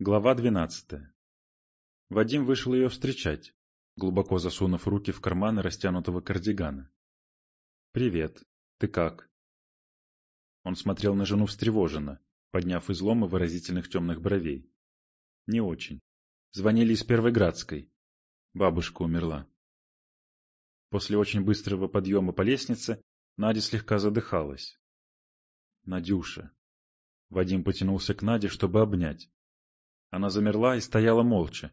Глава двенадцатая. Вадим вышел ее встречать, глубоко засунув руки в карманы растянутого кардигана. «Привет. Ты как?» Он смотрел на жену встревоженно, подняв изломы выразительных темных бровей. «Не очень. Звонили из Первой Градской. Бабушка умерла». После очень быстрого подъема по лестнице Надя слегка задыхалась. «Надюша». Вадим потянулся к Наде, чтобы обнять. Она замерла и стояла молча,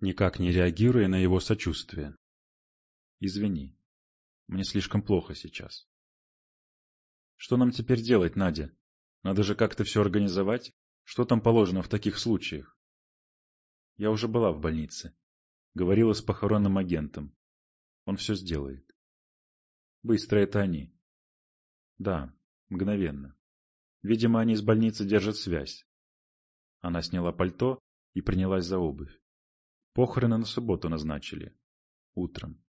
никак не реагируя на его сочувствие. «Извини, мне слишком плохо сейчас». «Что нам теперь делать, Надя? Надо же как-то все организовать. Что там положено в таких случаях?» «Я уже была в больнице. Говорила с похоронным агентом. Он все сделает». «Быстро это они». «Да, мгновенно. Видимо, они с больницы держат связь. Она сняла пальто и принялась за обувь. Похороны на субботу назначили. Утром.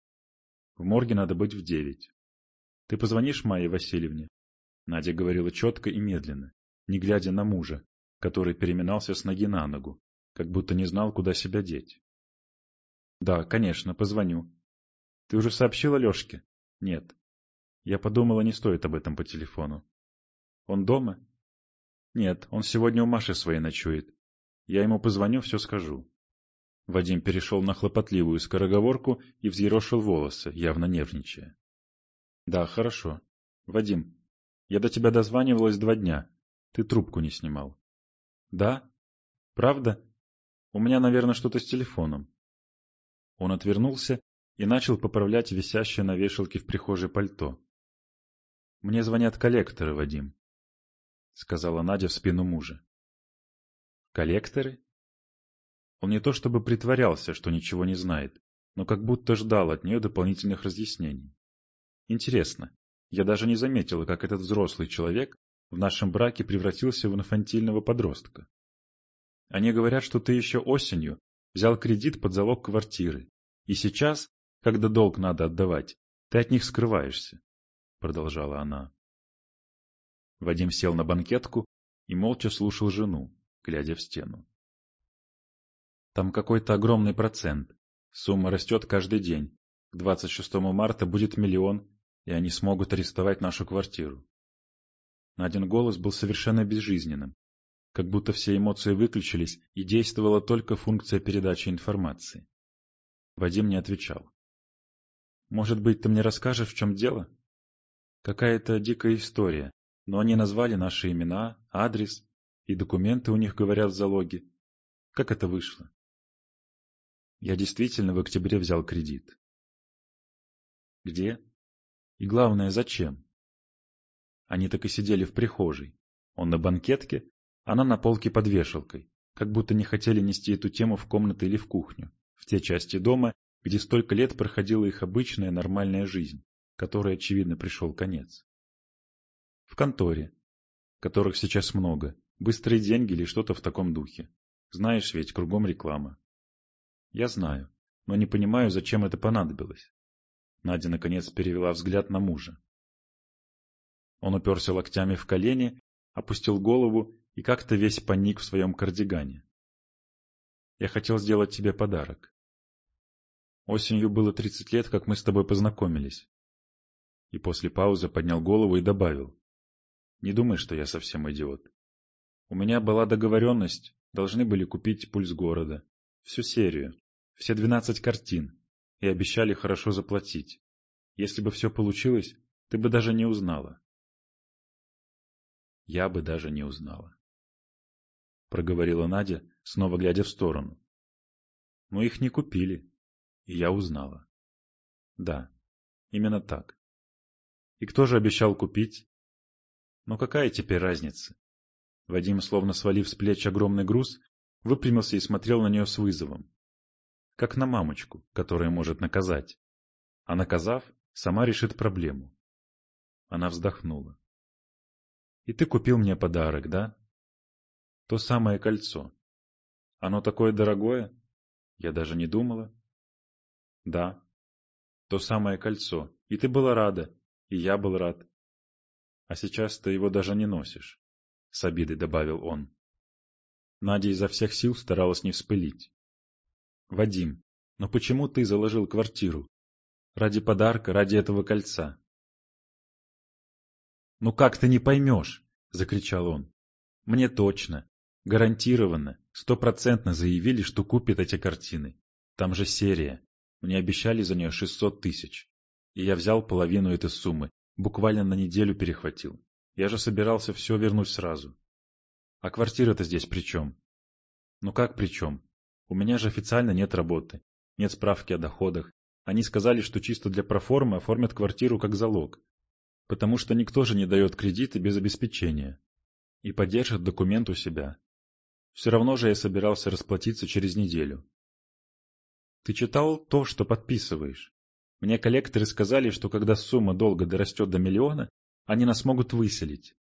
В морге надо быть в девять. Ты позвонишь Майе Васильевне? Надя говорила четко и медленно, не глядя на мужа, который переминался с ноги на ногу, как будто не знал, куда себя деть. Да, конечно, позвоню. Ты уже сообщила Лешке? Нет. Я подумала, не стоит об этом по телефону. Он дома? Нет, он сегодня у Маши своей ночует. Я ему позвоню, все скажу. Вадим перешел на хлопотливую скороговорку и взъерошил волосы, явно нервничая. Да, хорошо. Вадим, я до тебя дозванивалась два дня. Ты трубку не снимал. Да? Правда? У меня, наверное, что-то с телефоном. Он отвернулся и начал поправлять висящее на вешалке в прихожей пальто. Мне звонят коллекторы, Вадим. — сказала Надя в спину мужа. «Коллекторы?» Он не то чтобы притворялся, что ничего не знает, но как будто ждал от нее дополнительных разъяснений. «Интересно, я даже не заметила, как этот взрослый человек в нашем браке превратился в инфантильного подростка. Они говорят, что ты еще осенью взял кредит под залог квартиры, и сейчас, когда долг надо отдавать, ты от них скрываешься», — продолжала она. Вадим сел на банкетку и молча слушал жену, глядя в стену. Там какой-то огромный процент. Сумма растет каждый день. К 26 марта будет миллион, и они смогут арестовать нашу квартиру. Надин голос был совершенно безжизненным, как будто все эмоции выключились и действовала только функция передачи информации. Вадим не отвечал. «Может быть, ты мне расскажешь, в чем дело?» «Какая-то дикая история, но они назвали наши имена, адрес, и документы у них говорят в залоге. Как это вышло? Я действительно в октябре взял кредит. Где? И главное, зачем? Они так и сидели в прихожей. Он на банкетке, она на полке под вешалкой, как будто не хотели нести эту тему в комнаты или в кухню, в те части дома, где столько лет проходила их обычная нормальная жизнь, которой, очевидно, пришел конец. В конторе, которых сейчас много, быстрые деньги или что-то в таком духе. Знаешь ведь, кругом реклама. Я знаю, но не понимаю, зачем это понадобилось. Надя, наконец, перевела взгляд на мужа. Он уперся локтями в колени, опустил голову и как-то весь паник в своем кардигане. Я хотел сделать тебе подарок. Осенью было тридцать лет, как мы с тобой познакомились. И после паузы поднял голову и добавил. Не думай, что я совсем идиот. У меня была договоренность, должны были купить «Пульс города», всю серию, все двенадцать картин, и обещали хорошо заплатить. Если бы все получилось, ты бы даже не узнала. Я бы даже не узнала. Проговорила Надя, снова глядя в сторону. Но их не купили, и я узнала. Да, именно так. И кто же обещал купить? Но какая теперь разница? Вадим, словно свалив с плеч огромный груз, выпрямился и смотрел на нее с вызовом. Как на мамочку, которая может наказать. А наказав, сама решит проблему. Она вздохнула. И ты купил мне подарок, да? То самое кольцо. Оно такое дорогое? Я даже не думала. Да. То самое кольцо. И ты была рада, и я был рад. А сейчас ты его даже не носишь, — с обидой добавил он. Надя изо всех сил старалась не вспылить. «Вадим, но почему ты заложил квартиру? Ради подарка, ради этого кольца?» «Ну как ты не поймешь?» — закричал он. «Мне точно, гарантированно, стопроцентно заявили, что купят эти картины. Там же серия. Мне обещали за нее шестьсот тысяч. И я взял половину этой суммы, буквально на неделю перехватил. Я же собирался все вернуть сразу. А квартира-то здесь при чем? Ну как при чем? У меня же официально нет работы, нет справки о доходах. Они сказали, что чисто для проформы оформят квартиру как залог, потому что никто же не дает кредиты без обеспечения. И поддержит документ у себя. Все равно же я собирался расплатиться через неделю. Ты читал то, что подписываешь? Мне коллекторы сказали, что когда сумма долга дорастет до миллиона, они нас могут выселить.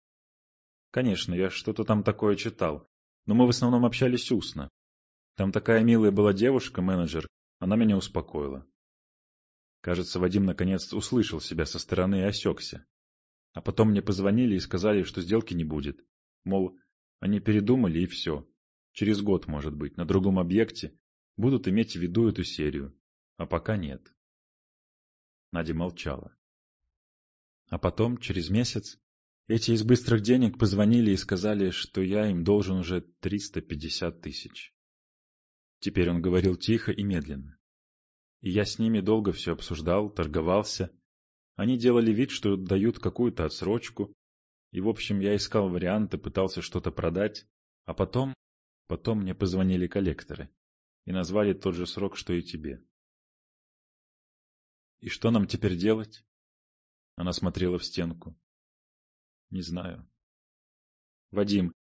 Конечно, я что-то там такое читал, но мы в основном общались устно. Там такая милая была девушка, менеджер, она меня успокоила. Кажется, Вадим наконец услышал себя со стороны и осекся. А потом мне позвонили и сказали, что сделки не будет. Мол, они передумали и все. Через год, может быть, на другом объекте будут иметь в виду эту серию. А пока нет. Надя молчала. А потом, через месяц, эти из быстрых денег позвонили и сказали, что я им должен уже 350 тысяч. Теперь он говорил тихо и медленно. И я с ними долго все обсуждал, торговался. Они делали вид, что дают какую-то отсрочку. И, в общем, я искал варианты, пытался что-то продать. А потом... Потом мне позвонили коллекторы. И назвали тот же срок, что и тебе. И что нам теперь делать? Она смотрела в стенку. Не знаю. Вадим,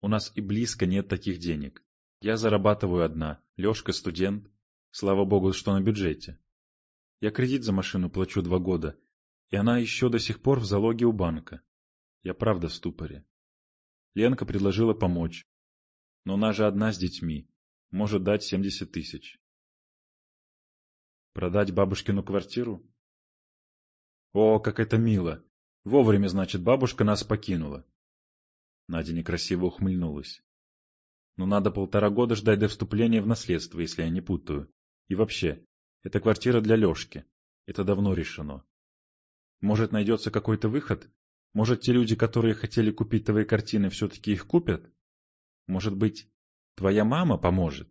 у нас и близко нет таких денег. Я зарабатываю одна, Лешка студент. Слава богу, что на бюджете. Я кредит за машину плачу два года, и она еще до сих пор в залоге у банка. Я правда в ступоре. Ленка предложила помочь. Но она же одна с детьми. Может дать семьдесят тысяч. Продать бабушкину квартиру? О, как это мило! Вовремя, значит, бабушка нас покинула. Надя некрасиво ухмыльнулась. Но надо полтора года ждать до вступления в наследство, если я не путаю. И вообще, это квартира для Лешки. Это давно решено. Может, найдется какой-то выход? Может, те люди, которые хотели купить твои картины, все-таки их купят? Может быть, твоя мама поможет?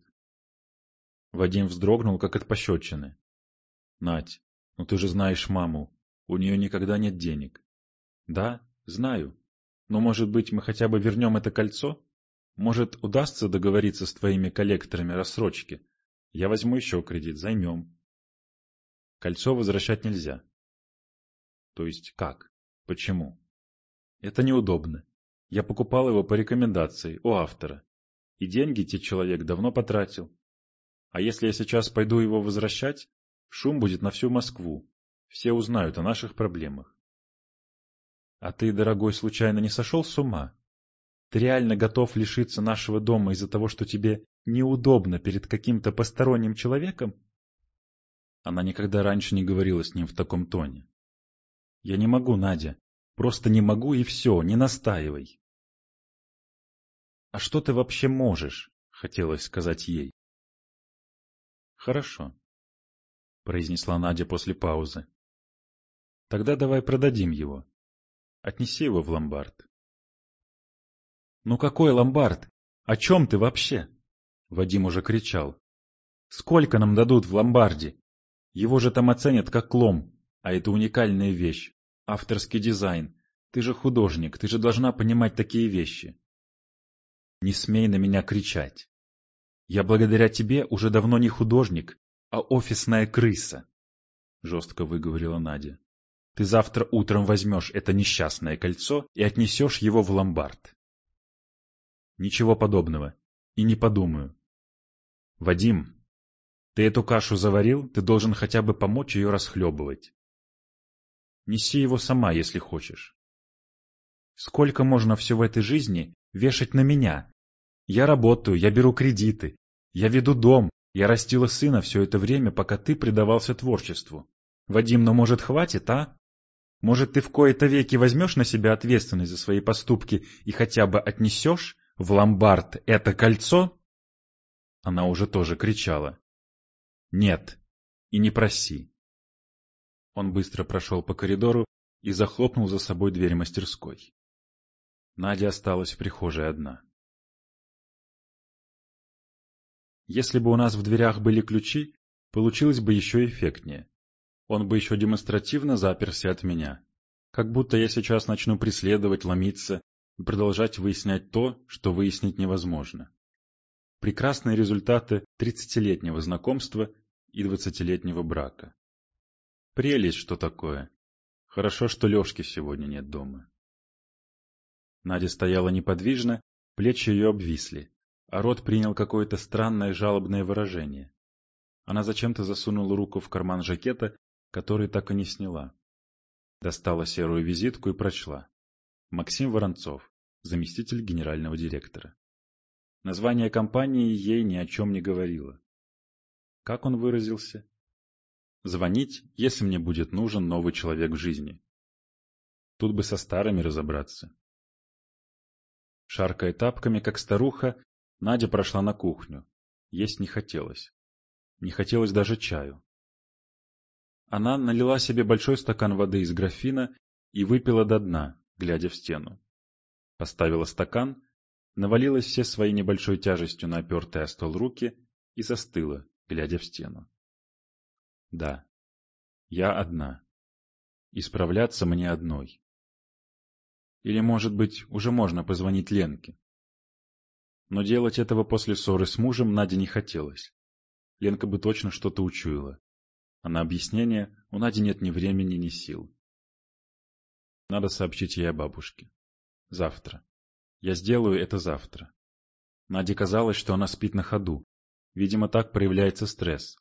Вадим вздрогнул, как от пощечины. Надь, ну ты же знаешь маму. У нее никогда нет денег. Да, знаю. Но, может быть, мы хотя бы вернем это кольцо? Может, удастся договориться с твоими коллекторами рассрочки? Я возьму еще кредит, займем. Кольцо возвращать нельзя. То есть как? Почему? Это неудобно. Я покупал его по рекомендации у автора. И деньги те человек давно потратил. А если я сейчас пойду его возвращать, шум будет на всю Москву. Все узнают о наших проблемах. А ты, дорогой, случайно не сошел с ума? Ты реально готов лишиться нашего дома из-за того, что тебе неудобно перед каким-то посторонним человеком? Она никогда раньше не говорила с ним в таком тоне. Я не могу, Надя. Просто не могу и все, не настаивай. А что ты вообще можешь? Хотелось сказать ей. Хорошо, произнесла Надя после паузы. Тогда давай продадим его. Отнеси его в ломбард. «Ну какой ломбард? О чем ты вообще?» Вадим уже кричал. «Сколько нам дадут в ломбарде? Его же там оценят как лом, а это уникальная вещь, авторский дизайн. Ты же художник, ты же должна понимать такие вещи». «Не смей на меня кричать. Я благодаря тебе уже давно не художник, а офисная крыса», — жестко выговорила Надя. Ты завтра утром возьмешь это несчастное кольцо и отнесешь его в ломбард. Ничего подобного. И не подумаю. Вадим, ты эту кашу заварил, ты должен хотя бы помочь ее расхлебывать. Неси его сама, если хочешь. Сколько можно все в этой жизни вешать на меня? Я работаю, я беру кредиты, я веду дом, я растила сына все это время, пока ты предавался творчеству. Вадим, ну может хватит, а? Может, ты в кои-то веки возьмешь на себя ответственность за свои поступки и хотя бы отнесешь, в ломбард это кольцо? Она уже тоже кричала. Нет, и не проси. Он быстро прошел по коридору и захлопнул за собой дверь мастерской. Надя осталась в прихожей одна. Если бы у нас в дверях были ключи, получилось бы еще эффектнее. Он бы еще демонстративно заперся от меня. Как будто я сейчас начну преследовать, ломиться и продолжать выяснять то, что выяснить невозможно. Прекрасные результаты тридцатилетнего знакомства и двадцатилетнего брака. Прелесть, что такое. Хорошо, что Лешки сегодня нет дома. Надя стояла неподвижно, плечи ее обвисли, а рот принял какое-то странное жалобное выражение. Она зачем-то засунула руку в карман жакета, который так и не сняла. Достала серую визитку и прочла. Максим Воронцов, заместитель генерального директора. Название компании ей ни о чем не говорило. Как он выразился? Звонить, если мне будет нужен новый человек в жизни. Тут бы со старыми разобраться. Шаркая тапками, как старуха, Надя прошла на кухню. Есть не хотелось. Не хотелось даже чаю. Она налила себе большой стакан воды из графина и выпила до дна, глядя в стену. Поставила стакан, навалилась все своей небольшой тяжестью на опертые о стол руки и застыла, глядя в стену. Да, я одна. Исправляться мне одной. Или, может быть, уже можно позвонить Ленке? Но делать этого после ссоры с мужем Наде не хотелось. Ленка бы точно что-то учуяла. А на объяснение у Нади нет ни времени, ни сил. Надо сообщить ей о бабушке. Завтра. Я сделаю это завтра. Наде казалось, что она спит на ходу. Видимо, так проявляется стресс.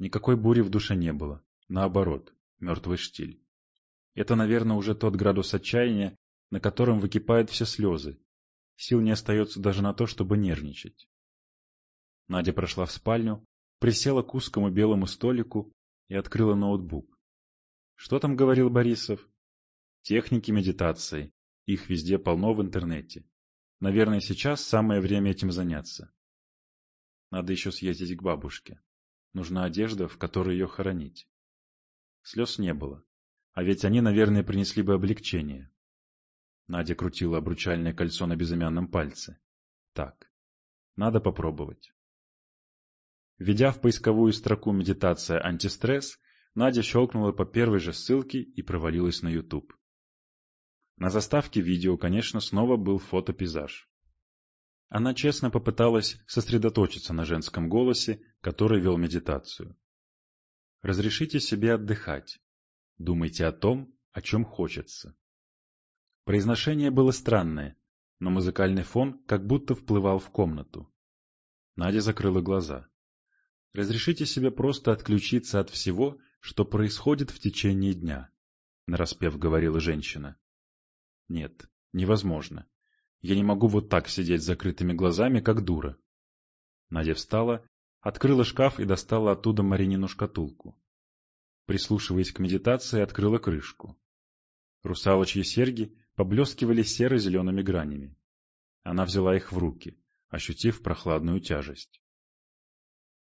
Никакой бури в душе не было. Наоборот, мертвый штиль. Это, наверное, уже тот градус отчаяния, на котором выкипают все слезы. Сил не остается даже на то, чтобы нервничать. Надя прошла в спальню, присела к узкому белому столику и открыла ноутбук. Что там говорил Борисов? Техники медитации. Их везде полно в интернете. Наверное, сейчас самое время этим заняться. Надо еще съездить к бабушке. Нужна одежда, в которой ее хоронить. Слез не было. А ведь они, наверное, принесли бы облегчение. Надя крутила обручальное кольцо на безымянном пальце. Так, надо попробовать. Введя в поисковую строку «Медитация антистресс», Надя щелкнула по первой же ссылке и провалилась на YouTube. На заставке видео, конечно, снова был фотопейзаж. Она честно попыталась сосредоточиться на женском голосе, который вел медитацию. Разрешите себе отдыхать. Думайте о том, о чем хочется. Произношение было странное, но музыкальный фон как будто вплывал в комнату. Надя закрыла глаза. Разрешите себе просто отключиться от всего, что происходит в течение дня, нараспев говорила женщина. Нет, невозможно. Я не могу вот так сидеть с закрытыми глазами, как дура. Надя встала, открыла шкаф и достала оттуда Маринину шкатулку. Прислушиваясь к медитации, открыла крышку. Русалочьи серьги поблескивали серо-зелеными гранями. Она взяла их в руки, ощутив прохладную тяжесть.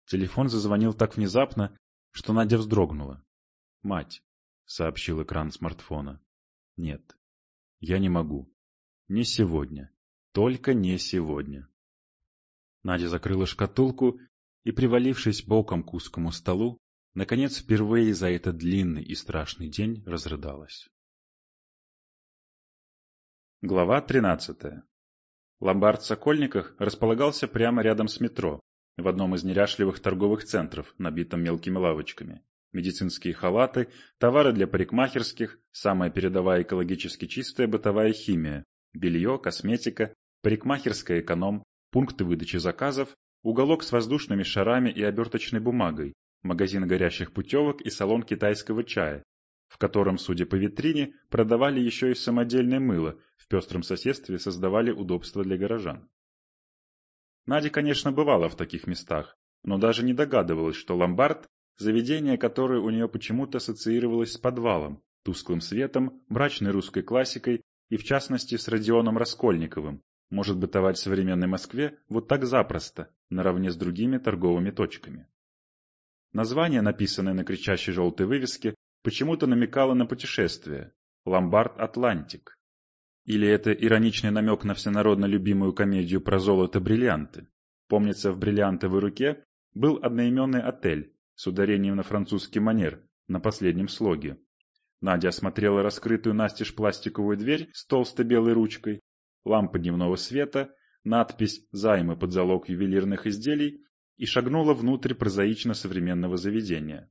Телефон зазвонил так внезапно, что Надя вздрогнула. «Мать», — сообщил экран смартфона. «Нет, я не могу. Не сегодня. Только не сегодня». Надя закрыла шкатулку и, привалившись боком к узкому столу, наконец впервые за этот длинный и страшный день разрыдалась. Глава 13. Ломбард в Сокольниках располагался прямо рядом с метро, в одном из неряшливых торговых центров, набитом мелкими лавочками. Медицинские халаты, товары для парикмахерских, самая передовая экологически чистая бытовая химия, белье, косметика, парикмахерская эконом, пункты выдачи заказов, уголок с воздушными шарами и оберточной бумагой, магазин горящих путевок и салон китайского чая, в котором, судя по витрине, продавали еще и самодельное мыло, пестром соседстве создавали удобства для горожан. Надя, конечно, бывала в таких местах, но даже не догадывалась, что ломбард – заведение, которое у нее почему-то ассоциировалось с подвалом, тусклым светом, мрачной русской классикой и, в частности, с Родионом Раскольниковым, может бытовать в современной Москве вот так запросто, наравне с другими торговыми точками. Название, написанное на кричащей желтой вывеске, почему-то намекало на путешествие «Ломбард Атлантик». Или это ироничный намек на всенародно любимую комедию про золото-бриллианты? Помнится, в бриллиантовой руке был одноименный отель с ударением на французский манер на последнем слоге. Надя осмотрела раскрытую настежь пластиковую дверь с толстой белой ручкой, лампы дневного света, надпись «Займы под залог ювелирных изделий» и шагнула внутрь прозаично-современного заведения.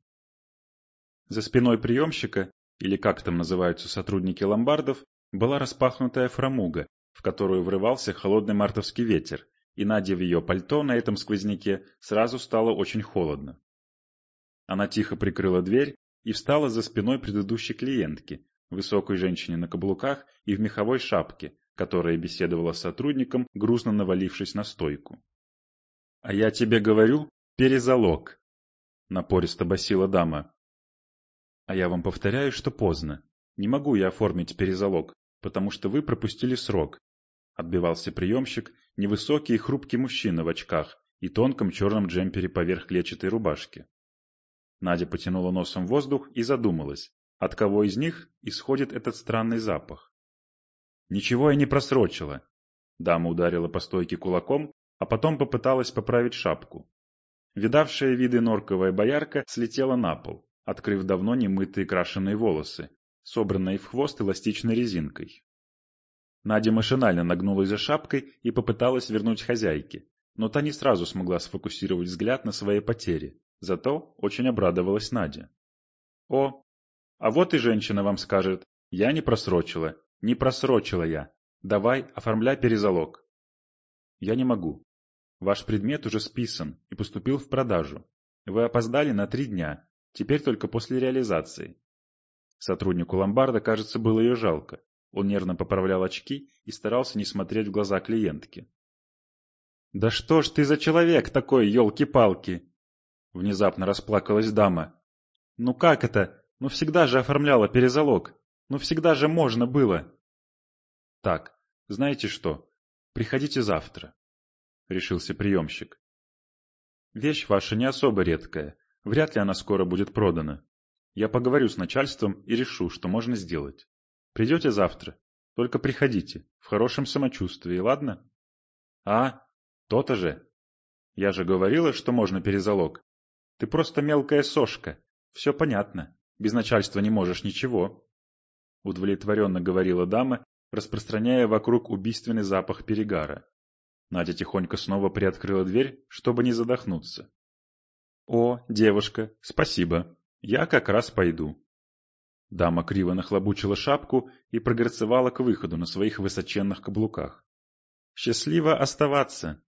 За спиной приемщика, или как там называются сотрудники ломбардов, была распахнутая фрамуга, в которую врывался холодный мартовский ветер, и Наде в ее пальто на этом сквозняке сразу стало очень холодно. Она тихо прикрыла дверь и встала за спиной предыдущей клиентки, высокой женщине на каблуках и в меховой шапке, которая беседовала с сотрудником, грустно навалившись на стойку. — А я тебе говорю, перезалог, — напористо басила дама. — А я вам повторяю, что поздно. Не могу я оформить перезалог, потому что вы пропустили срок, — отбивался приемщик, невысокий и хрупкий мужчина в очках и тонком черном джемпере поверх клетчатой рубашки. Надя потянула носом воздух и задумалась, от кого из них исходит этот странный запах. Ничего я не просрочила. Дама ударила по стойке кулаком, а потом попыталась поправить шапку. Видавшая виды норковая боярка слетела на пол, открыв давно немытые крашеные волосы, собранные в хвост эластичной резинкой. Надя машинально нагнулась за шапкой и попыталась вернуть хозяйке, но та не сразу смогла сфокусировать взгляд на своей потере. Зато очень обрадовалась Надя. «О, а вот и женщина вам скажет. Я не просрочила. Не просрочила я. Давай, оформляй перезалог». «Я не могу. Ваш предмет уже списан и поступил в продажу. Вы опоздали на три дня. Теперь только после реализации». Сотруднику ломбарда, кажется, было ее жалко. Он нервно поправлял очки и старался не смотреть в глаза клиентки. «Да что ж ты за человек такой, елки-палки!» Внезапно расплакалась дама. «Ну как это? Ну всегда же оформляла перезалог. Ну всегда же можно было!» «Так, знаете что? Приходите завтра», — решился приемщик. «Вещь ваша не особо редкая. Вряд ли она скоро будет продана. Я поговорю с начальством и решу, что можно сделать. Придете завтра? Только приходите, в хорошем самочувствии, ладно?» «А, то-то же. Я же говорила, что можно перезалог. Ты просто мелкая сошка. Все понятно. Без начальства не можешь ничего. Удовлетворенно говорила дама, распространяя вокруг убийственный запах перегара. Надя тихонько снова приоткрыла дверь, чтобы не задохнуться. «О, девушка, спасибо. Я как раз пойду». Дама криво нахлобучила шапку и прогорцевала к выходу на своих высоченных каблуках. «Счастливо оставаться!»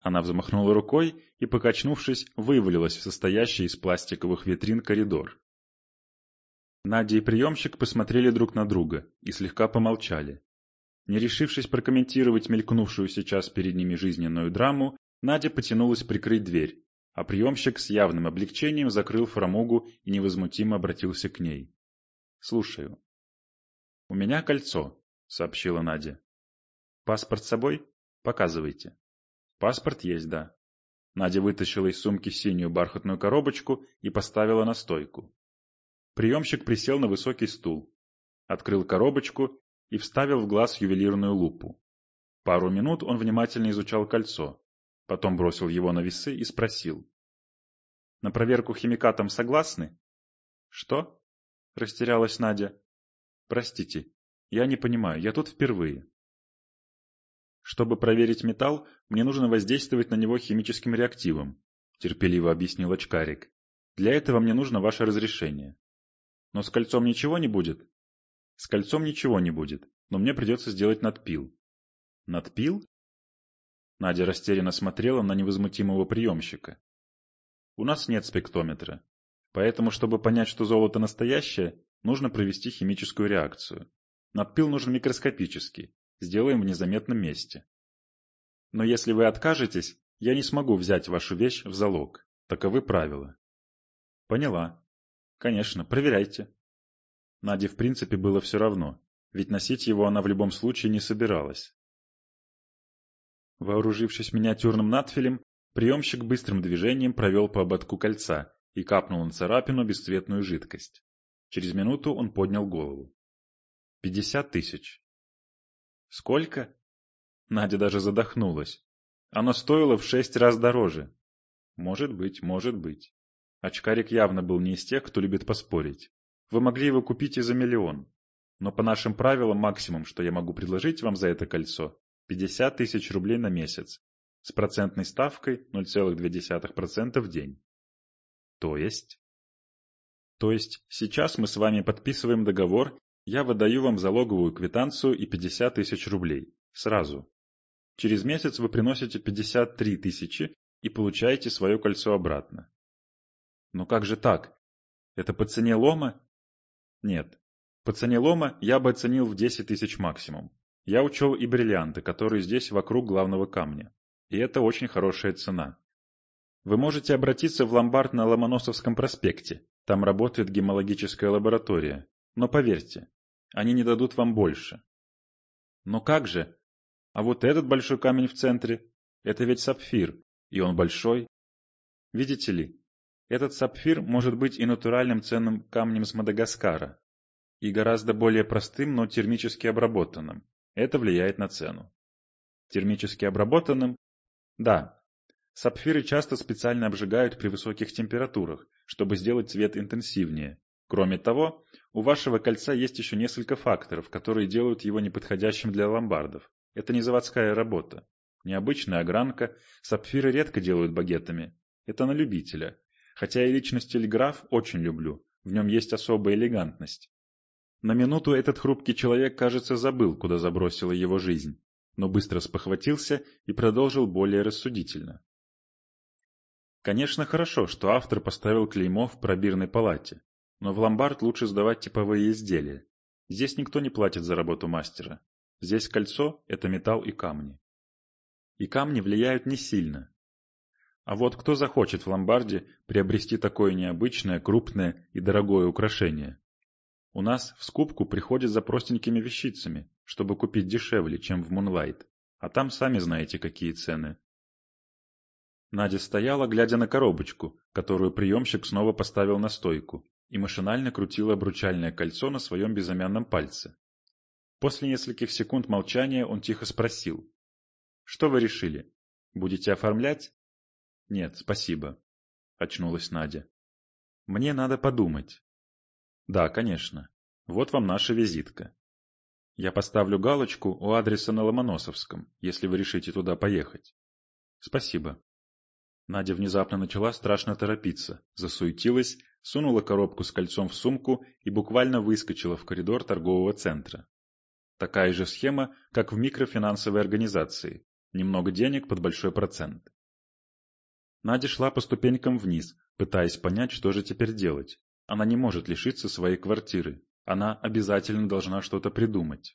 Она взмахнула рукой и, покачнувшись, вывалилась в состоящий из пластиковых витрин коридор. Надя и приемщик посмотрели друг на друга и слегка помолчали. Не решившись прокомментировать мелькнувшую сейчас перед ними жизненную драму, Надя потянулась прикрыть дверь, а приемщик с явным облегчением закрыл фрамугу и невозмутимо обратился к ней. «Слушаю». «У меня кольцо», — сообщила Надя. «Паспорт с собой? Показывайте». Паспорт есть, да. Надя вытащила из сумки синюю бархатную коробочку и поставила на стойку. Приемщик присел на высокий стул, открыл коробочку и вставил в глаз ювелирную лупу. Пару минут он внимательно изучал кольцо, потом бросил его на весы и спросил. — На проверку химикатом согласны? — Что? — растерялась Надя. — Простите, я не понимаю, я тут впервые. Чтобы проверить металл, мне нужно воздействовать на него химическим реактивом, терпеливо объяснил очкарик. Для этого мне нужно ваше разрешение. Но с кольцом ничего не будет? С кольцом ничего не будет, но мне придется сделать надпил. Надпил? Надя растерянно смотрела на невозмутимого приемщика. У нас нет спектрометра. Поэтому, чтобы понять, что золото настоящее, нужно провести химическую реакцию. Надпил нужен микроскопический, сделаем в незаметном месте. Но если вы откажетесь, я не смогу взять вашу вещь в залог. Таковы правила. Поняла. Конечно, проверяйте. Наде в принципе было все равно, ведь носить его она в любом случае не собиралась. Вооружившись миниатюрным надфилем, приемщик быстрым движением провел по ободку кольца и капнул на царапину бесцветную жидкость. Через минуту он поднял голову. Пятьдесят тысяч. Сколько? Надя даже задохнулась. Оно стоило в шесть раз дороже. Может быть, может быть. Очкарик явно был не из тех, кто любит поспорить. Вы могли его купить и за миллион. Но по нашим правилам максимум, что я могу предложить вам за это кольцо, 50 тысяч рублей на месяц, с процентной ставкой 0,2% в день. То есть? То есть сейчас мы с вами подписываем договор, я выдаю вам залоговую квитанцию и 50 тысяч рублей. Сразу. Через месяц вы приносите 53 тысячи и получаете свое кольцо обратно. Но как же так? Это по цене лома? Нет. По цене лома я бы оценил в 10 тысяч максимум. Я учел и бриллианты, которые здесь вокруг главного камня. И это очень хорошая цена. Вы можете обратиться в ломбард на Ломоносовском проспекте. Там работает гемологическая лаборатория. Но поверьте, они не дадут вам больше. Но как же? А вот этот большой камень в центре, это ведь сапфир, и он большой. Видите ли, этот сапфир может быть и натуральным ценным камнем с Мадагаскара, и гораздо более простым, но термически обработанным. Это влияет на цену. Термически обработанным? Да. Сапфиры часто специально обжигают при высоких температурах, чтобы сделать цвет интенсивнее. Кроме того, у вашего кольца есть еще несколько факторов, которые делают его неподходящим для ломбардов. Это не заводская работа. Необычная огранка, сапфиры редко делают багетами. Это на любителя. Хотя и личность телеграф очень люблю, в нем есть особая элегантность. На минуту этот хрупкий человек, кажется, забыл, куда забросила его жизнь, но быстро спохватился и продолжил более рассудительно. Конечно, хорошо, что автор поставил клеймо в пробирной палате, но в ломбард лучше сдавать типовые изделия. Здесь никто не платит за работу мастера. Здесь кольцо – это металл и камни. И камни влияют не сильно. А вот кто захочет в ломбарде приобрести такое необычное, крупное и дорогое украшение? У нас в скупку приходят за простенькими вещицами, чтобы купить дешевле, чем в Мунлайт. А там сами знаете, какие цены. Надя стояла, глядя на коробочку, которую приемщик снова поставил на стойку, и машинально крутила обручальное кольцо на своем безымянном пальце. После нескольких секунд молчания он тихо спросил. «Что вы решили? Будете оформлять?» «Нет, спасибо», — очнулась Надя. «Мне надо подумать». «Да, конечно. Вот вам наша визитка. Я поставлю галочку у адреса на Ломоносовском, если вы решите туда поехать». «Спасибо». Надя внезапно начала страшно торопиться, засуетилась, сунула коробку с кольцом в сумку и буквально выскочила в коридор торгового центра. Такая же схема, как в микрофинансовой организации. Немного денег под большой процент. Надя шла по ступенькам вниз, пытаясь понять, что же теперь делать. Она не может лишиться своей квартиры. Она обязательно должна что-то придумать.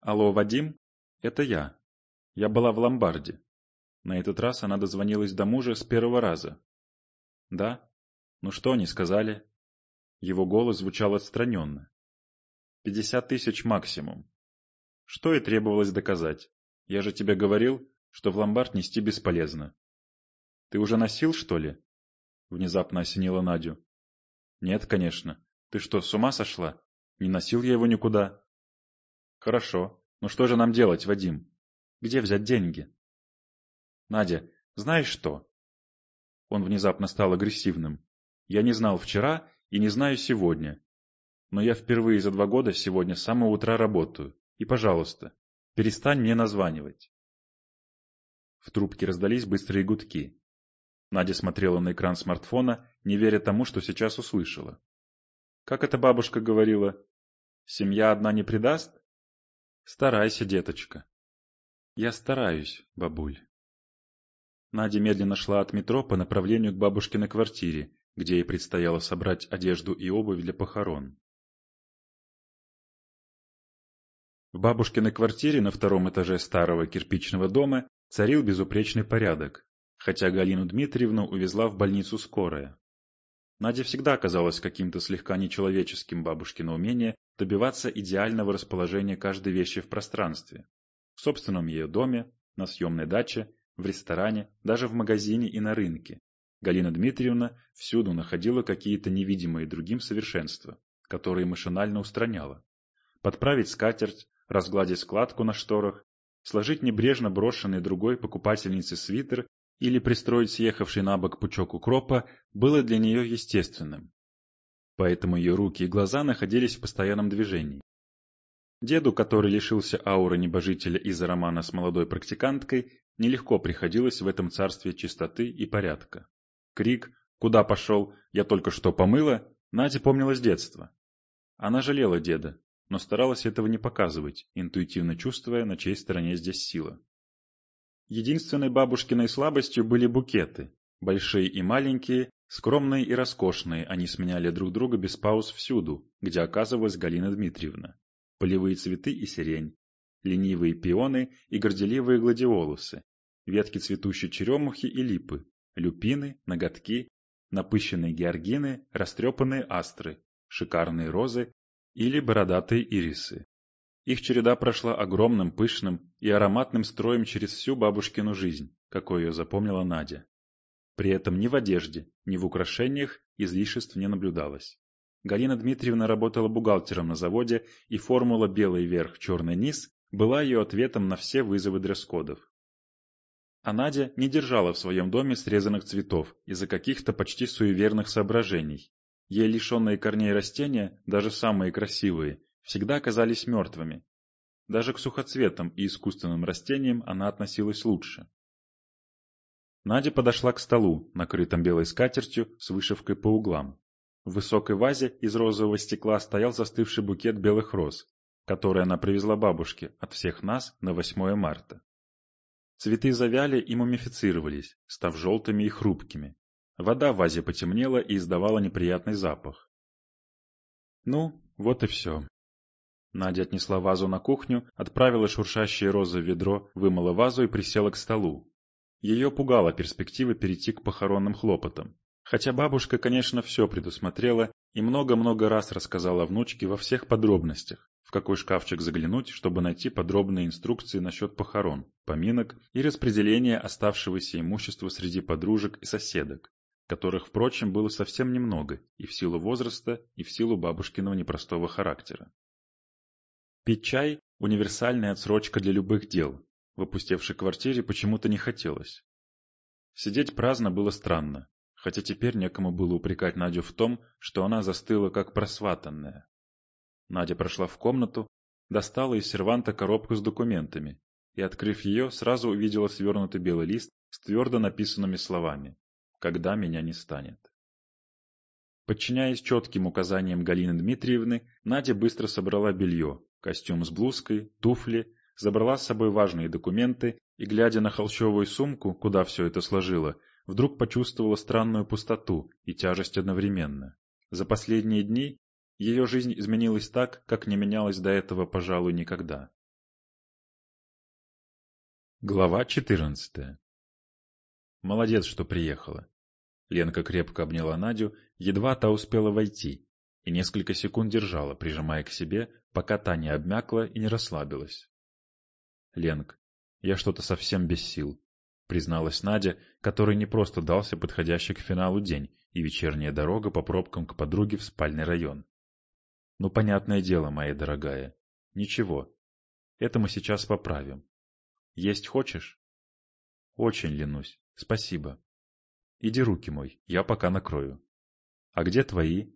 Алло, Вадим? Это я. Я была в ломбарде. На этот раз она дозвонилась до мужа с первого раза. «Да? Ну что они сказали?» Его голос звучал отстраненно. «Пятьдесят тысяч максимум. Что и требовалось доказать. Я же тебе говорил, что в ломбард нести бесполезно. Ты уже носил, что ли?» Внезапно осенила Надю. «Нет, конечно. Ты что, с ума сошла? Не носил я его никуда». «Хорошо. Ну что же нам делать, Вадим? Где взять деньги?» Надя, знаешь что? Он внезапно стал агрессивным. Я не знал вчера и не знаю сегодня. Но я впервые за два года сегодня с самого утра работаю. И, пожалуйста, перестань мне названивать. В трубке раздались быстрые гудки. Надя смотрела на экран смартфона, не веря тому, что сейчас услышала. Как эта бабушка говорила? Семья одна не предаст? Старайся, деточка. Я стараюсь, бабуль. Надя медленно шла от метро по направлению к бабушкиной квартире, где ей предстояло собрать одежду и обувь для похорон. В бабушкиной квартире на втором этаже старого кирпичного дома царил безупречный порядок, хотя Галину Дмитриевну увезла в больницу скорая. Надя всегда казалась каким-то слегка нечеловеческим бабушкино умение добиваться идеального расположения каждой вещи в пространстве. В собственном ее доме, на съемной даче, в ресторане, даже в магазине и на рынке. Галина Дмитриевна всюду находила какие-то невидимые другим совершенства, которые машинально устраняла. Подправить скатерть, разгладить складку на шторах, сложить небрежно брошенный другой покупательнице свитер или пристроить съехавший на бок пучок укропа было для нее естественным. Поэтому ее руки и глаза находились в постоянном движении. Деду, который лишился ауры небожителя из-за романа с молодой практиканткой, нелегко приходилось в этом царстве чистоты и порядка. Крик «Куда пошел? Я только что помыла!» Надя помнила с детства. Она жалела деда, но старалась этого не показывать, интуитивно чувствуя, на чьей стороне здесь сила. Единственной бабушкиной слабостью были букеты. Большие и маленькие, скромные и роскошные, они сменяли друг друга без пауз всюду, где оказывалась Галина Дмитриевна. Полевые цветы и сирень, ленивые пионы и горделивые гладиолусы, ветки цветущей черемухи и липы, люпины, ноготки, напыщенные георгины, растрепанные астры, шикарные розы или бородатые ирисы. Их череда прошла огромным, пышным и ароматным строем через всю бабушкину жизнь, какой ее запомнила Надя. При этом ни в одежде, ни в украшениях излишеств не наблюдалось. Галина Дмитриевна работала бухгалтером на заводе, и формула «белый верх, черный низ» была ее ответом на все вызовы дресс-кодов. А Надя не держала в своем доме срезанных цветов из-за каких-то почти суеверных соображений. Ей лишенные корней растения, даже самые красивые, всегда оказались мертвыми. Даже к сухоцветам и искусственным растениям она относилась лучше. Надя подошла к столу, накрытым белой скатертью с вышивкой по углам. В высокой вазе из розового стекла стоял застывший букет белых роз, который она привезла бабушке от всех нас на 8 марта. Цветы завяли и мумифицировались, став желтыми и хрупкими. Вода в вазе потемнела и издавала неприятный запах. Ну, вот и все. Надя отнесла вазу на кухню, отправила шуршащие розы в ведро, вымыла вазу и присела к столу. Ее пугала перспектива перейти к похоронным хлопотам. Хотя бабушка, конечно, все предусмотрела и много-много раз рассказала внучке во всех подробностях, в какой шкафчик заглянуть, чтобы найти подробные инструкции насчет похорон, поминок и распределения оставшегося имущества среди подружек и соседок, которых, впрочем, было совсем немного и в силу возраста, и в силу бабушкиного непростого характера. Пить чай – универсальная отсрочка для любых дел. В опустевшей квартире почему-то не хотелось. Сидеть праздно было странно, хотя теперь некому было упрекать Надю в том, что она застыла как просватанная. Надя прошла в комнату, достала из серванта коробку с документами и, открыв ее, сразу увидела свернутый белый лист с твердо написанными словами «Когда меня не станет». Подчиняясь четким указаниям Галины Дмитриевны, Надя быстро собрала белье, костюм с блузкой, туфли, забрала с собой важные документы и, глядя на холщовую сумку, куда все это сложила, вдруг почувствовала странную пустоту и тяжесть одновременно. За последние дни ее жизнь изменилась так, как не менялась до этого, пожалуй, никогда. Глава 14 Молодец, что приехала. Ленка крепко обняла Надю, едва та успела войти, и несколько секунд держала, прижимая к себе, пока та не обмякла и не расслабилась. «Ленк, я что-то совсем без сил», — призналась Надя, которой не просто дался подходящий к финалу день и вечерняя дорога по пробкам к подруге в спальный район. «Ну, понятное дело, моя дорогая. Ничего. Это мы сейчас поправим. Есть хочешь?» «Очень ленусь. Спасибо. Иди руки мой, я пока накрою». «А где твои?»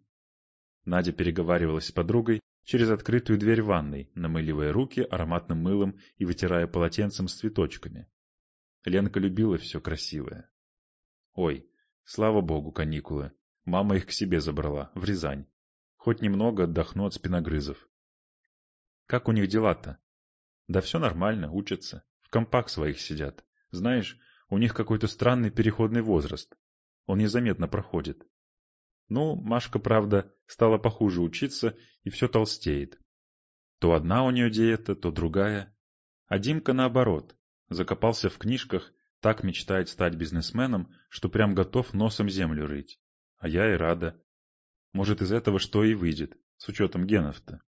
Надя переговаривалась с подругой через открытую дверь ванной, намыливая руки ароматным мылом и вытирая полотенцем с цветочками. Ленка любила все красивое. Ой, слава богу, каникулы. Мама их к себе забрала, в Рязань. Хоть немного отдохну от спиногрызов. Как у них дела-то? Да все нормально, учатся. В компах своих сидят. Знаешь, у них какой-то странный переходный возраст. Он незаметно проходит. Ну, Машка, правда, стала похуже учиться и все толстеет. То одна у нее диета, то другая. А Димка наоборот, закопался в книжках, так мечтает стать бизнесменом, что прям готов носом землю рыть. А я и рада. Может, из этого что и выйдет, с учетом генов-то.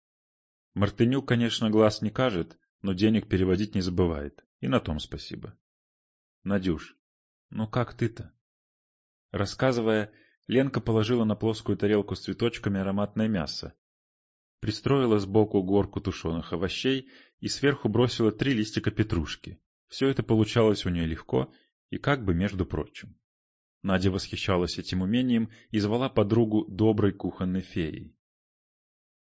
Мартынюк, конечно, глаз не кажет, но денег переводить не забывает. И на том спасибо. Надюш, ну как ты-то? Рассказывая, Ленка положила на плоскую тарелку с цветочками ароматное мясо, пристроила сбоку горку тушеных овощей и сверху бросила три листика петрушки. Все это получалось у нее легко и как бы между прочим. Надя восхищалась этим умением и звала подругу доброй кухонной феей.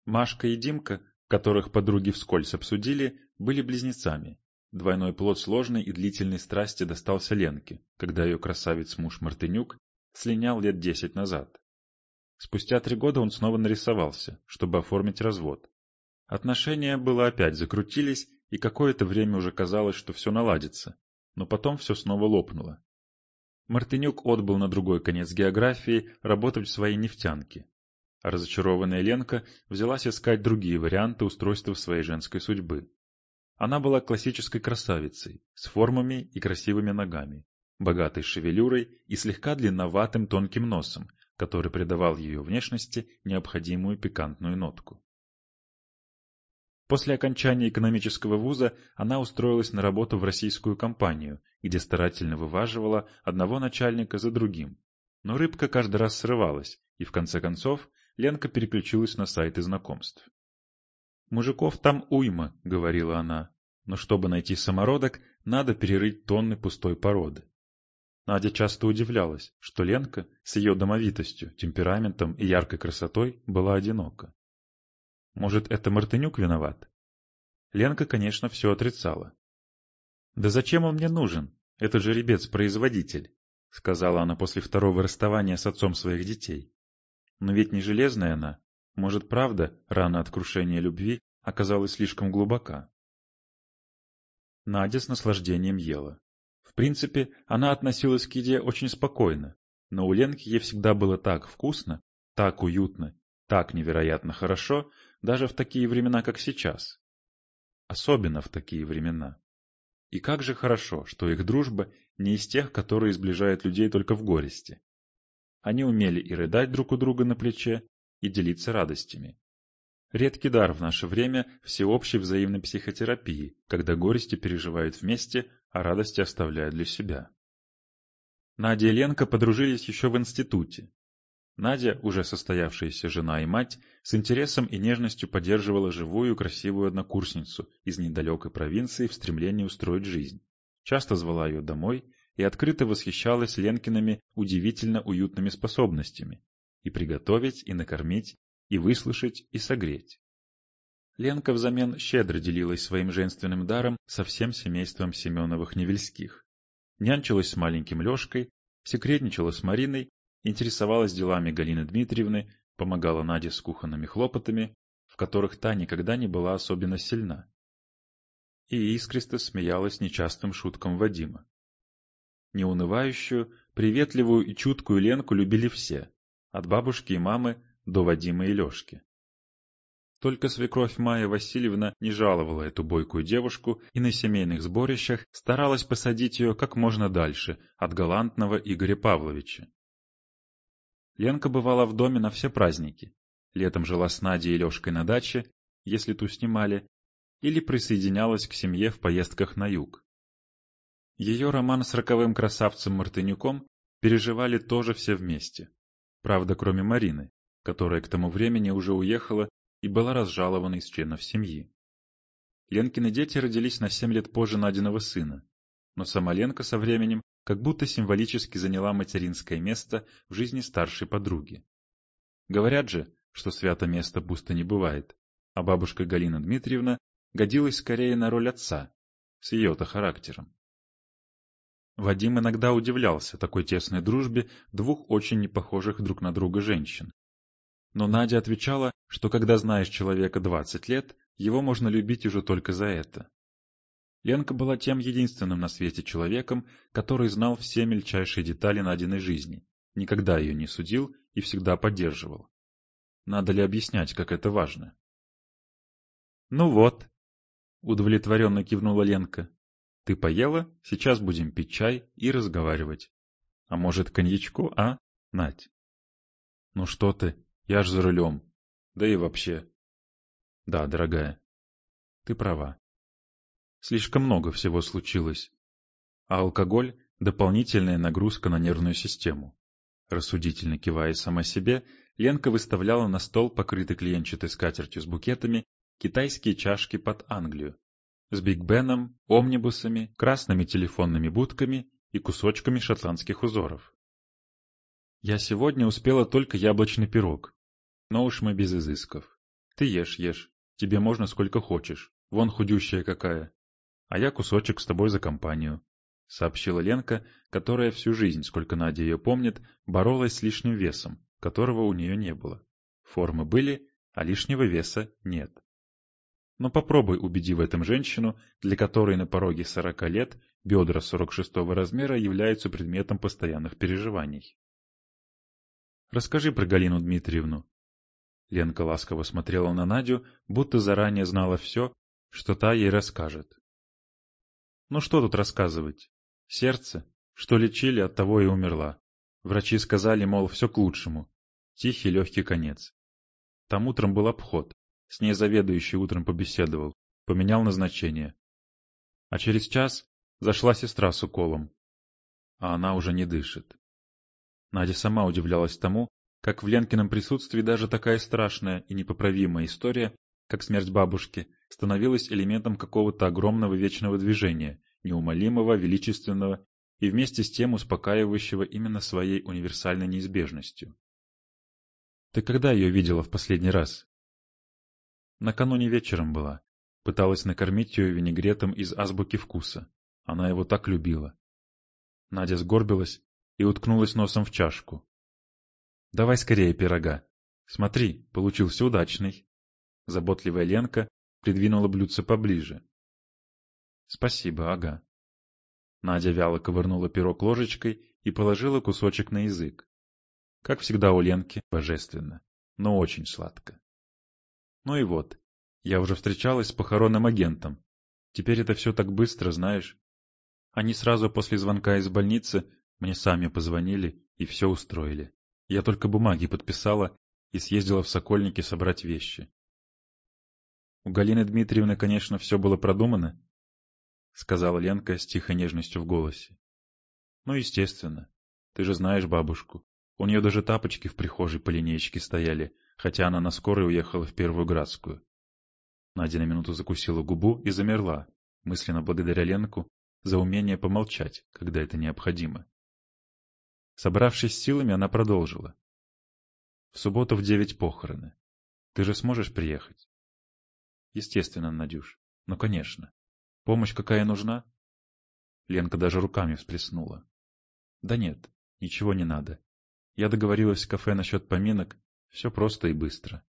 Машка и Димка, которых подруги вскользь обсудили, были близнецами. Двойной плод сложной и длительной страсти достался Ленке, когда ее красавец-муж Мартынюк слинял лет десять назад. Спустя три года он снова нарисовался, чтобы оформить развод. Отношения было опять закрутились, и какое-то время уже казалось, что все наладится, но потом все снова лопнуло. Мартынюк отбыл на другой конец географии работать в своей нефтянке. А разочарованная Ленка взялась искать другие варианты устройства своей женской судьбы. Она была классической красавицей, с формами и красивыми ногами, богатой шевелюрой и слегка длинноватым тонким носом, который придавал ее внешности необходимую пикантную нотку. После окончания экономического вуза она устроилась на работу в российскую компанию, где старательно вываживала одного начальника за другим. Но рыбка каждый раз срывалась, и в конце концов Ленка переключилась на сайты знакомств. «Мужиков там уйма», — говорила она, — «но чтобы найти самородок, надо перерыть тонны пустой породы». Надя часто удивлялась, что Ленка с ее домовитостью, темпераментом и яркой красотой была одинока. Может, это Мартынюк виноват? Ленка, конечно, все отрицала. «Да зачем он мне нужен? Это жеребец-производитель», — сказала она после второго расставания с отцом своих детей. Но ведь не железная она. Может, правда, рана от крушения любви оказалась слишком глубока. Надя с наслаждением ела. В принципе, она относилась к еде очень спокойно, но у Ленки ей всегда было так вкусно, так уютно, так невероятно хорошо, даже в такие времена, как сейчас. Особенно в такие времена. И как же хорошо, что их дружба не из тех, которые сближают людей только в горести. Они умели и рыдать друг у друга на плече, и делиться радостями. Редкий дар в наше время всеобщей взаимной психотерапии, когда горести переживают вместе, а радости оставляют для себя. Надя и Ленка подружились еще в институте, Надя, уже состоявшаяся жена и мать, с интересом и нежностью поддерживала живую красивую однокурсницу из недалекой провинции в стремлении устроить жизнь. Часто звала ее домой и открыто восхищалась Ленкиными удивительно уютными способностями и приготовить, и накормить, и выслушать, и согреть. Ленка взамен щедро делилась своим женственным даром со всем семейством Семеновых-Невельских. Нянчилась с маленьким Лешкой, секретничала с Мариной интересовалась делами Галины Дмитриевны, помогала Наде с кухонными хлопотами, в которых та никогда не была особенно сильна. И искристо смеялась нечастым шуткам Вадима. Неунывающую, приветливую и чуткую Ленку любили все, от бабушки и мамы до Вадима и Лешки. Только свекровь Майя Васильевна не жаловала эту бойкую девушку и на семейных сборищах старалась посадить ее как можно дальше от галантного Игоря Павловича. Ленка бывала в доме на все праздники. Летом жила с Надей и Лешкой на даче, если ту снимали, или присоединялась к семье в поездках на юг. Ее роман с роковым красавцем Мартынюком переживали тоже все вместе. Правда, кроме Марины, которая к тому времени уже уехала и была разжалована из членов семьи. Ленкины дети родились на семь лет позже Надиного сына, но сама Ленка со временем как будто символически заняла материнское место в жизни старшей подруги. Говорят же, что свято место пусто не бывает, а бабушка Галина Дмитриевна годилась скорее на роль отца, с ее-то характером. Вадим иногда удивлялся такой тесной дружбе двух очень непохожих друг на друга женщин. Но Надя отвечала, что когда знаешь человека 20 лет, его можно любить уже только за это. Ленка была тем единственным на свете человеком, который знал все мельчайшие детали Надиной жизни, никогда ее не судил и всегда поддерживал. Надо ли объяснять, как это важно? — Ну вот, — удовлетворенно кивнула Ленка. — Ты поела? Сейчас будем пить чай и разговаривать. А может, коньячку, а, Надь? — Ну что ты, я ж за рулем. Да и вообще. — Да, дорогая, ты права. Слишком много всего случилось. А алкоголь — дополнительная нагрузка на нервную систему. Рассудительно кивая сама себе, Ленка выставляла на стол, покрытый клеенчатой скатертью с букетами, китайские чашки под Англию. С Биг Беном, омнибусами, красными телефонными будками и кусочками шотландских узоров. Я сегодня успела только яблочный пирог. Но уж мы без изысков. Ты ешь, ешь. Тебе можно сколько хочешь. Вон худющая какая. А я кусочек с тобой за компанию. — сообщила Ленка, которая всю жизнь, сколько Надя ее помнит, боролась с лишним весом, которого у нее не было. Формы были, а лишнего веса нет. Но попробуй убеди в этом женщину, для которой на пороге сорока лет бедра сорок шестого размера являются предметом постоянных переживаний. Расскажи про Галину Дмитриевну. Ленка ласково смотрела на Надю, будто заранее знала все, что та ей расскажет. Ну что тут рассказывать? Сердце, что лечили, от того и умерла. Врачи сказали, мол, все к лучшему. Тихий легкий конец. Там утром был обход. С ней заведующий утром побеседовал. Поменял назначение. А через час зашла сестра с уколом. А она уже не дышит. Надя сама удивлялась тому, как в Ленкином присутствии даже такая страшная и непоправимая история, как смерть бабушки, становилась элементом какого-то огромного вечного движения, неумолимого, величественного и вместе с тем успокаивающего именно своей универсальной неизбежностью. «Ты когда ее видела в последний раз?» «Накануне вечером была. Пыталась накормить ее винегретом из азбуки вкуса. Она его так любила». Надя сгорбилась и уткнулась носом в чашку. «Давай скорее пирога. Смотри, получился удачный». Заботливая Ленка придвинула блюдце поближе. «Спасибо, ага». Надя вяло ковырнула пирог ложечкой и положила кусочек на язык. Как всегда у Ленки, божественно, но очень сладко. Ну и вот, я уже встречалась с похоронным агентом. Теперь это все так быстро, знаешь. Они сразу после звонка из больницы мне сами позвонили и все устроили. Я только бумаги подписала и съездила в Сокольники собрать вещи. У Галины Дмитриевны, конечно, все было продумано, — сказала Ленка с тихой нежностью в голосе. — Ну, естественно. Ты же знаешь бабушку. У нее даже тапочки в прихожей по линеечке стояли, хотя она на скорой уехала в Первую Градскую. Надя на минуту закусила губу и замерла, мысленно благодаря Ленку за умение помолчать, когда это необходимо. Собравшись силами, она продолжила. В субботу в девять похороны. Ты же сможешь приехать? Естественно, Надюш. Ну, конечно. Помощь какая нужна? Ленка даже руками всплеснула. Да нет, ничего не надо. Я договорилась в кафе насчет поминок. Все просто и быстро.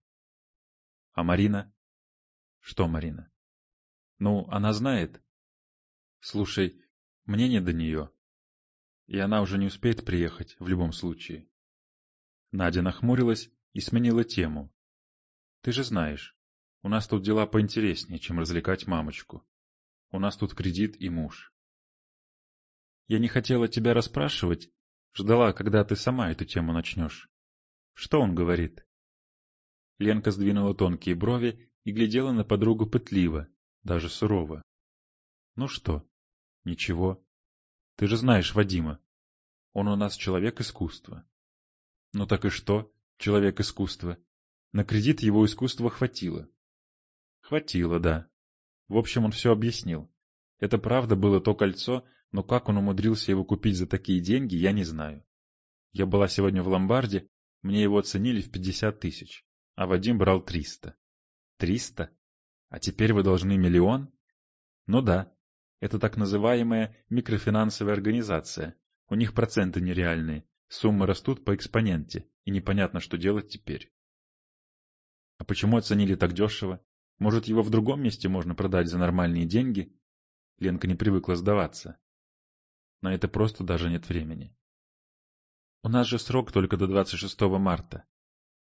А Марина? Что Марина? Ну, она знает. Слушай, мне не до нее и она уже не успеет приехать в любом случае. Надя нахмурилась и сменила тему. Ты же знаешь, у нас тут дела поинтереснее, чем развлекать мамочку. У нас тут кредит и муж. Я не хотела тебя расспрашивать, ждала, когда ты сама эту тему начнешь. Что он говорит? Ленка сдвинула тонкие брови и глядела на подругу пытливо, даже сурово. Ну что? Ничего. Ты же знаешь Вадима. Он у нас человек искусства. Ну так и что, человек искусства? На кредит его искусства хватило. Хватило, да. В общем, он все объяснил. Это правда было то кольцо, но как он умудрился его купить за такие деньги, я не знаю. Я была сегодня в ломбарде, мне его оценили в пятьдесят тысяч, а Вадим брал триста. Триста? А теперь вы должны миллион? Ну да, это так называемая микрофинансовая организация. У них проценты нереальные, суммы растут по экспоненте, и непонятно, что делать теперь. А почему оценили так дешево? Может, его в другом месте можно продать за нормальные деньги? Ленка не привыкла сдаваться. На это просто даже нет времени. У нас же срок только до 26 марта.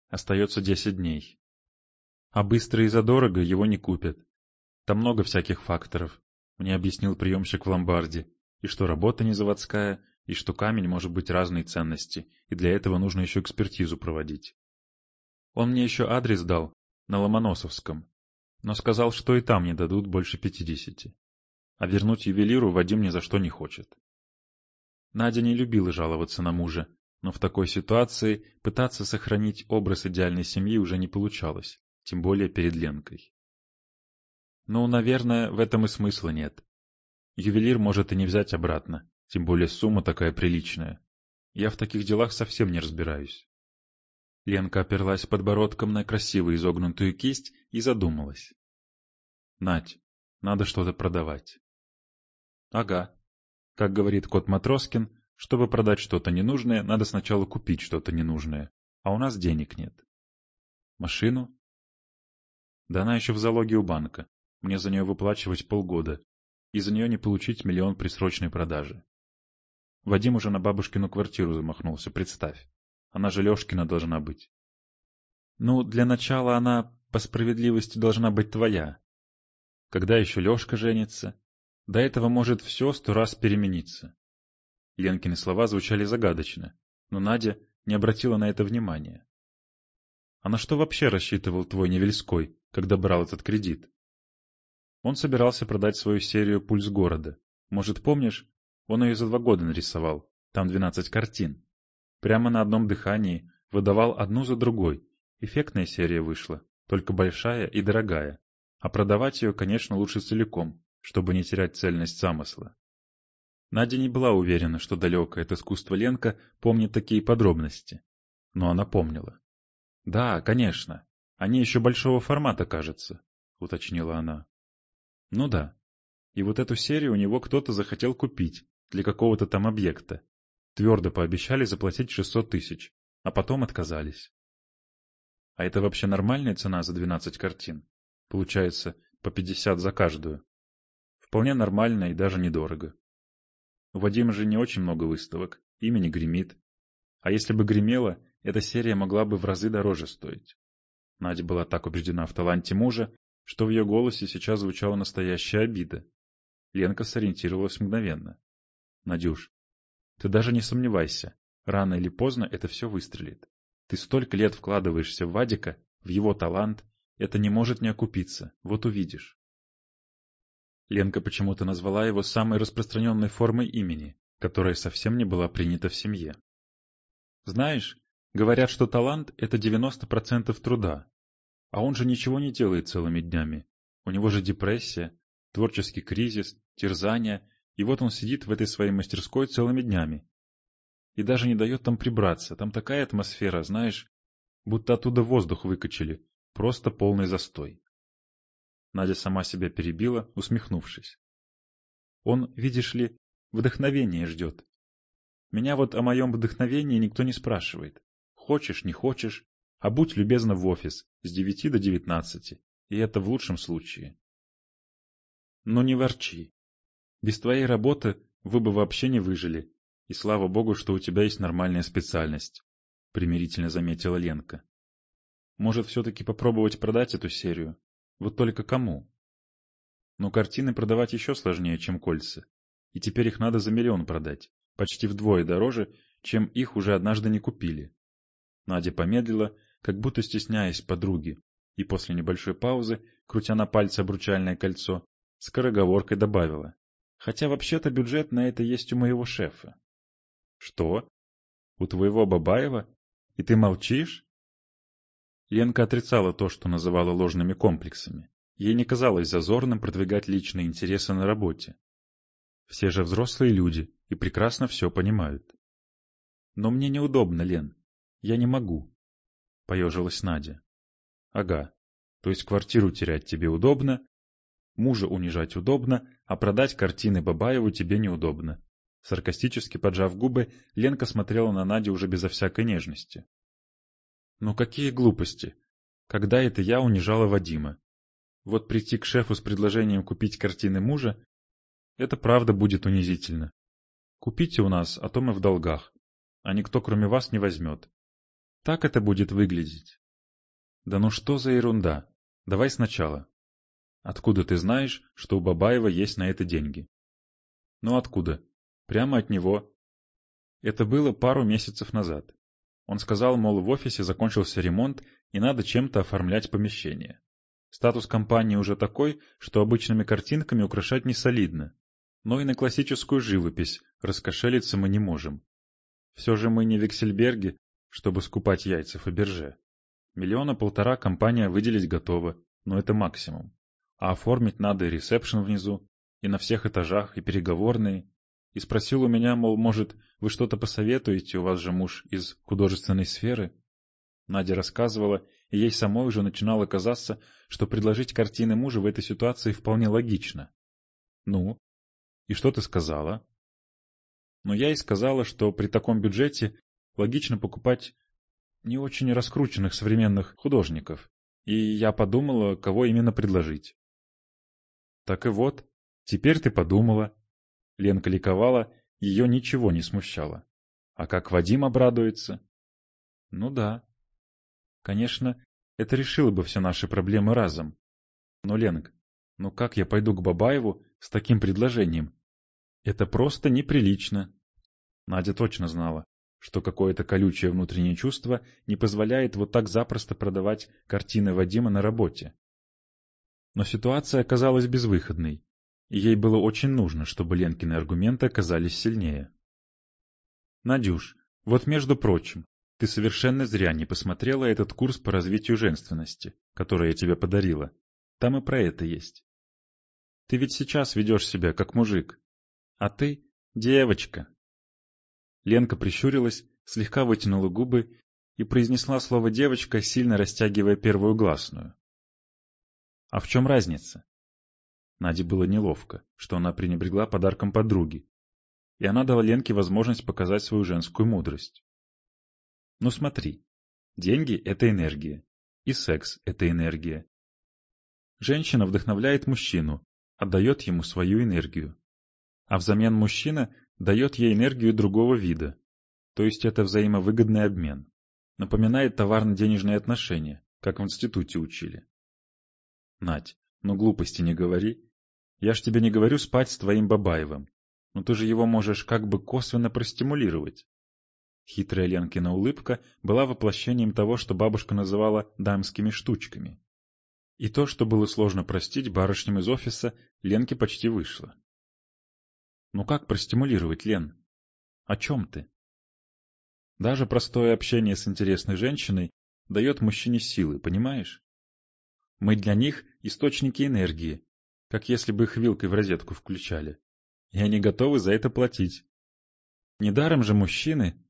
Остается 10 дней. А быстро и задорого его не купят. Там много всяких факторов. Мне объяснил приемщик в ломбарде, и что работа не заводская, и что камень может быть разной ценности, и для этого нужно еще экспертизу проводить. Он мне еще адрес дал, на Ломоносовском, но сказал, что и там не дадут больше пятидесяти. а вернуть ювелиру Вадим ни за что не хочет. Надя не любила жаловаться на мужа, но в такой ситуации пытаться сохранить образ идеальной семьи уже не получалось, тем более перед Ленкой. Ну, наверное, в этом и смысла нет. Ювелир может и не взять обратно, тем более сумма такая приличная. Я в таких делах совсем не разбираюсь. Ленка оперлась подбородком на красивую изогнутую кисть и задумалась. Надь, надо что-то продавать. Ага. Как говорит кот Матроскин, чтобы продать что-то ненужное, надо сначала купить что-то ненужное, а у нас денег нет. Машину? Да она еще в залоге у банка. Мне за нее выплачивать полгода, и за нее не получить миллион при срочной продаже. Вадим уже на бабушкину квартиру замахнулся, представь. Она же Лешкина должна быть. Ну, для начала она, по справедливости, должна быть твоя. Когда еще Лешка женится? До этого может все сто раз перемениться. Ленкины слова звучали загадочно, но Надя не обратила на это внимания. А на что вообще рассчитывал твой Невельской, когда брал этот кредит? Он собирался продать свою серию «Пульс города». Может, помнишь, он ее за два года нарисовал, там двенадцать картин. Прямо на одном дыхании выдавал одну за другой. Эффектная серия вышла, только большая и дорогая. А продавать ее, конечно, лучше целиком, чтобы не терять цельность замысла. Надя не была уверена, что далекое от искусства Ленка помнит такие подробности. Но она помнила. «Да, конечно. Они еще большого формата, кажется», — уточнила она. «Ну да. И вот эту серию у него кто-то захотел купить для какого-то там объекта. Твердо пообещали заплатить 600 тысяч, а потом отказались. А это вообще нормальная цена за 12 картин? Получается, по 50 за каждую. Вполне нормально и даже недорого. У Вадима же не очень много выставок, имя не гремит. А если бы гремело, эта серия могла бы в разы дороже стоить. Надя была так убеждена в таланте мужа, что в ее голосе сейчас звучала настоящая обида. Ленка сориентировалась мгновенно. — Надюш, ты даже не сомневайся, рано или поздно это все выстрелит. Ты столько лет вкладываешься в Вадика, в его талант, это не может не окупиться, вот увидишь. Ленка почему-то назвала его самой распространенной формой имени, которая совсем не была принята в семье. Знаешь, говорят, что талант — это 90% труда, а он же ничего не делает целыми днями. У него же депрессия, творческий кризис, терзания и вот он сидит в этой своей мастерской целыми днями. И даже не дает там прибраться. Там такая атмосфера, знаешь, будто оттуда воздух выкачали. Просто полный застой. Надя сама себя перебила, усмехнувшись. Он, видишь ли, вдохновение ждет. Меня вот о моем вдохновении никто не спрашивает. Хочешь, не хочешь, а будь любезна в офис с девяти до девятнадцати, и это в лучшем случае. Но не ворчи. Без твоей работы вы бы вообще не выжили. И слава богу, что у тебя есть нормальная специальность, — примирительно заметила Ленка. Может, все-таки попробовать продать эту серию? Вот только кому? Но картины продавать еще сложнее, чем кольца. И теперь их надо за миллион продать, почти вдвое дороже, чем их уже однажды не купили. Надя помедлила, как будто стесняясь подруги, и после небольшой паузы, крутя на пальце обручальное кольцо, скороговоркой добавила. Хотя вообще-то бюджет на это есть у моего шефа. Что? У твоего Бабаева? И ты молчишь? Ленка отрицала то, что называла ложными комплексами. Ей не казалось зазорным продвигать личные интересы на работе. Все же взрослые люди и прекрасно все понимают. Но мне неудобно, Лен. Я не могу. Поежилась Надя. Ага. То есть квартиру терять тебе удобно, Мужа унижать удобно, а продать картины Бабаеву тебе неудобно. Саркастически поджав губы, Ленка смотрела на Надю уже безо всякой нежности. Ну какие глупости! Когда это я унижала Вадима? Вот прийти к шефу с предложением купить картины мужа, это правда будет унизительно. Купите у нас, а то мы в долгах, а никто кроме вас не возьмет. Так это будет выглядеть. Да ну что за ерунда? Давай сначала. Откуда ты знаешь, что у Бабаева есть на это деньги? Ну откуда? Прямо от него. Это было пару месяцев назад. Он сказал, мол, в офисе закончился ремонт и надо чем-то оформлять помещение. Статус компании уже такой, что обычными картинками украшать не солидно. Но и на классическую живопись раскошелиться мы не можем. Все же мы не Вексельберги, чтобы скупать яйца Фаберже. Миллиона полтора компания выделить готова, но это максимум. А оформить надо и ресепшн внизу, и на всех этажах, и переговорные. И спросил у меня, мол, может, вы что-то посоветуете, у вас же муж из художественной сферы? Надя рассказывала, и ей самой уже начинало казаться, что предложить картины мужа в этой ситуации вполне логично. Ну, и что ты сказала? Но я и сказала, что при таком бюджете логично покупать не очень раскрученных современных художников, и я подумала, кого именно предложить. Так и вот, теперь ты подумала. Ленка ликовала, ее ничего не смущало. А как Вадим обрадуется? Ну да. Конечно, это решило бы все наши проблемы разом. Но, Ленг, ну как я пойду к Бабаеву с таким предложением? Это просто неприлично. Надя точно знала, что какое-то колючее внутреннее чувство не позволяет вот так запросто продавать картины Вадима на работе. Но ситуация оказалась безвыходной, и ей было очень нужно, чтобы Ленкины аргументы оказались сильнее. «Надюш, вот между прочим, ты совершенно зря не посмотрела этот курс по развитию женственности, который я тебе подарила. Там и про это есть. Ты ведь сейчас ведешь себя как мужик, а ты — девочка, Ленка прищурилась, слегка вытянула губы и произнесла слово «девочка», сильно растягивая первую гласную. «А в чем разница?» Наде было неловко, что она пренебрегла подарком подруги, и она дала Ленке возможность показать свою женскую мудрость. «Ну смотри, деньги — это энергия, и секс — это энергия. Женщина вдохновляет мужчину, отдает ему свою энергию. А взамен мужчина дает ей энергию другого вида, то есть это взаимовыгодный обмен. Напоминает товарно-денежные отношения, как в институте учили. Надь, ну глупости не говори. Я ж тебе не говорю спать с твоим Бабаевым. Но ты же его можешь как бы косвенно простимулировать. Хитрая Ленкина улыбка была воплощением того, что бабушка называла дамскими штучками. И то, что было сложно простить барышням из офиса, Ленке почти вышло. Ну как простимулировать, Лен? О чем ты? Даже простое общение с интересной женщиной дает мужчине силы, понимаешь? Мы для них источники энергии, как если бы их вилкой в розетку включали. И они готовы за это платить. Недаром же мужчины...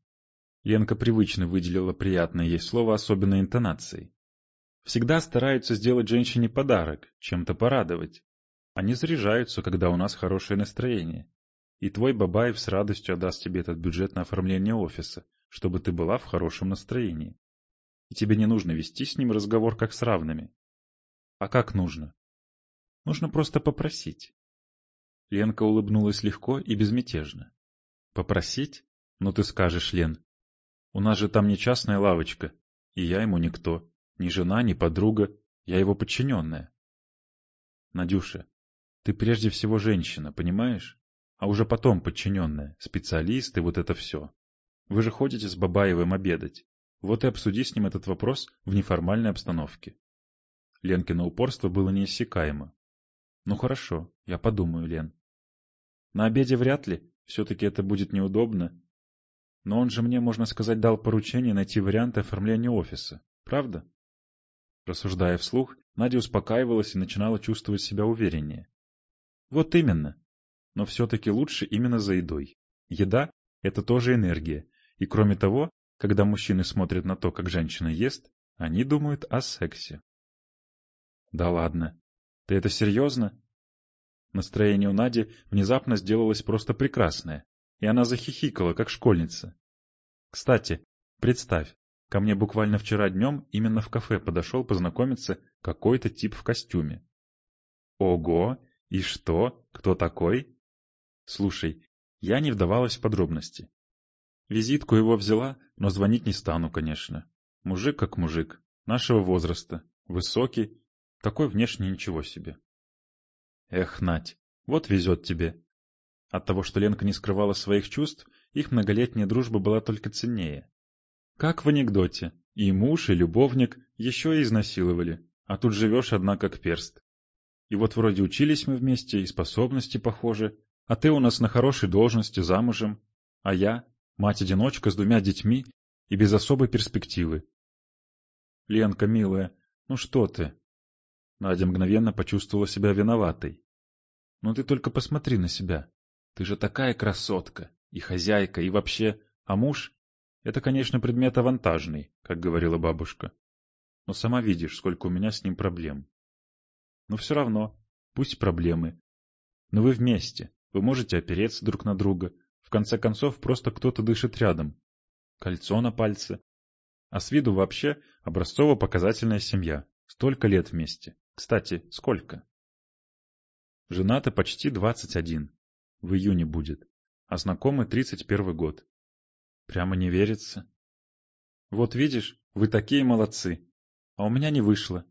Ленка привычно выделила приятное ей слово особенной интонацией. Всегда стараются сделать женщине подарок, чем-то порадовать. Они заряжаются, когда у нас хорошее настроение. И твой Бабаев с радостью отдаст тебе этот бюджет на оформление офиса, чтобы ты была в хорошем настроении. И тебе не нужно вести с ним разговор как с равными. А как нужно? Нужно просто попросить. Ленка улыбнулась легко и безмятежно. Попросить? Ну ты скажешь, Лен. У нас же там не частная лавочка, и я ему никто. Ни жена, ни подруга, я его подчиненная. Надюша, ты прежде всего женщина, понимаешь? А уже потом подчиненная, специалисты, вот это все. Вы же ходите с Бабаевым обедать. Вот и обсуди с ним этот вопрос в неформальной обстановке. Ленкино упорство было неиссякаемо. Ну хорошо, я подумаю, Лен. На обеде вряд ли, все-таки это будет неудобно. Но он же мне, можно сказать, дал поручение найти варианты оформления офиса, правда? Рассуждая вслух, Надя успокаивалась и начинала чувствовать себя увереннее. Вот именно но все-таки лучше именно за едой. Еда – это тоже энергия, и кроме того, когда мужчины смотрят на то, как женщина ест, они думают о сексе. Да ладно. Ты это серьезно? Настроение у Нади внезапно сделалось просто прекрасное, и она захихикала, как школьница. Кстати, представь, ко мне буквально вчера днем именно в кафе подошел познакомиться какой-то тип в костюме. Ого! И что? Кто такой? Слушай, я не вдавалась в подробности. Визитку его взяла, но звонить не стану, конечно. Мужик как мужик, нашего возраста, высокий, такой внешне ничего себе. Эх, Нать, вот везет тебе. От того, что Ленка не скрывала своих чувств, их многолетняя дружба была только ценнее. Как в анекдоте, и муж, и любовник еще и изнасиловали. А тут живешь одна как перст. И вот вроде учились мы вместе, и способности похожи, а ты у нас на хорошей должности, замужем, а я — мать-одиночка с двумя детьми и без особой перспективы. Ленка, милая, ну что ты? Надя мгновенно почувствовала себя виноватой. Ну ты только посмотри на себя. Ты же такая красотка, и хозяйка, и вообще... А муж? Это, конечно, предмет авантажный, как говорила бабушка. Но сама видишь, сколько у меня с ним проблем. Но все равно, пусть проблемы. Но вы вместе, вы можете опереться друг на друга. В конце концов, просто кто-то дышит рядом. Кольцо на пальце. А с виду вообще образцово-показательная семья. Столько лет вместе. Кстати, сколько? Женаты почти 21. В июне будет. А знакомы 31 год. Прямо не верится. Вот видишь, вы такие молодцы. А у меня не вышло.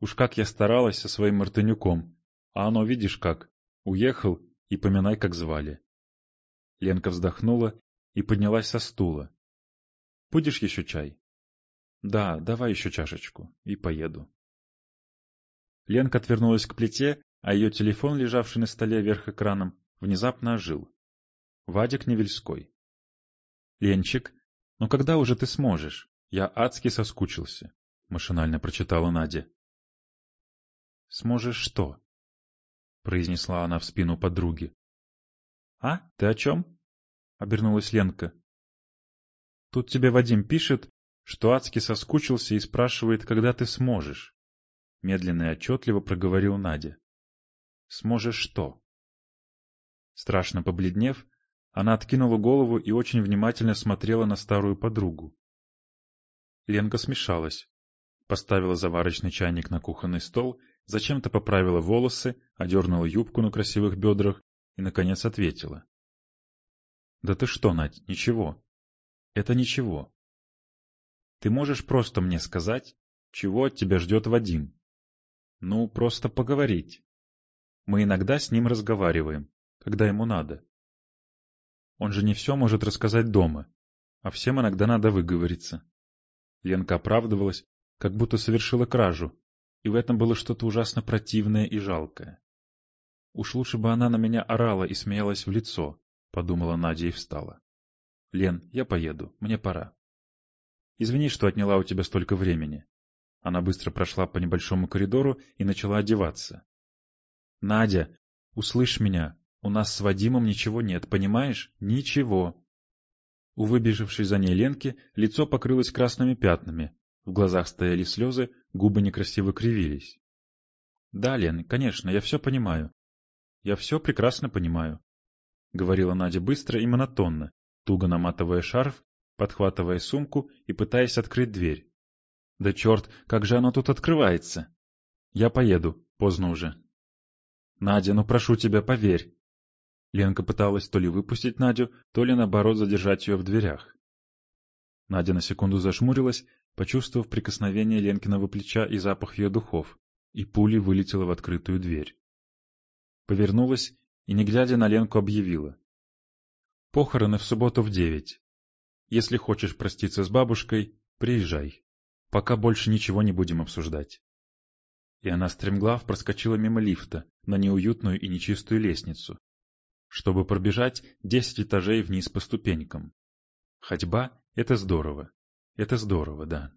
Уж как я старалась со своим Мартынюком. А оно, видишь как, уехал и поминай, как звали. Ленка вздохнула и поднялась со стула. Будешь еще чай? Да, давай еще чашечку, и поеду. Ленка отвернулась к плите, а ее телефон, лежавший на столе вверх экраном, внезапно ожил. Вадик Невельской. «Ленчик, ну когда уже ты сможешь? Я адски соскучился», — машинально прочитала Надя. «Сможешь что?» — произнесла она в спину подруги. «А, ты о чем?» — обернулась Ленка. «Тут тебе Вадим пишет, что адски соскучился и спрашивает, когда ты сможешь. Медленно и отчетливо проговорил Надя. Сможешь что? Страшно побледнев, она откинула голову и очень внимательно смотрела на старую подругу. Ленка смешалась, поставила заварочный чайник на кухонный стол, зачем-то поправила волосы, одернула юбку на красивых бедрах и, наконец, ответила. — Да ты что, Надь, ничего. Это ничего. Ты можешь просто мне сказать, чего от тебя ждет Вадим? Ну, просто поговорить. Мы иногда с ним разговариваем, когда ему надо. Он же не все может рассказать дома, а всем иногда надо выговориться. Ленка оправдывалась, как будто совершила кражу, и в этом было что-то ужасно противное и жалкое. Уж лучше бы она на меня орала и смеялась в лицо, — подумала Надя и встала. — Лен, я поеду, мне пора. Извини, что отняла у тебя столько времени. Она быстро прошла по небольшому коридору и начала одеваться. — Надя, услышь меня, у нас с Вадимом ничего нет, понимаешь? Ничего. У выбежавшей за ней Ленки лицо покрылось красными пятнами, в глазах стояли слезы, губы некрасиво кривились. — Да, Лен, конечно, я все понимаю. Я все прекрасно понимаю, — говорила Надя быстро и монотонно, туго наматывая шарф подхватывая сумку и пытаясь открыть дверь. «Да черт, как же оно тут открывается!» «Я поеду, поздно уже». «Надя, ну прошу тебя, поверь!» Ленка пыталась то ли выпустить Надю, то ли наоборот задержать ее в дверях. Надя на секунду зашмурилась, почувствовав прикосновение Ленкиного плеча и запах ее духов, и пулей вылетела в открытую дверь. Повернулась и, не глядя на Ленку, объявила. «Похороны в субботу в девять. Если хочешь проститься с бабушкой, приезжай. Пока больше ничего не будем обсуждать. И она стремглав проскочила мимо лифта на неуютную и нечистую лестницу, чтобы пробежать десять этажей вниз по ступенькам. Ходьба — это здорово. Это здорово, да.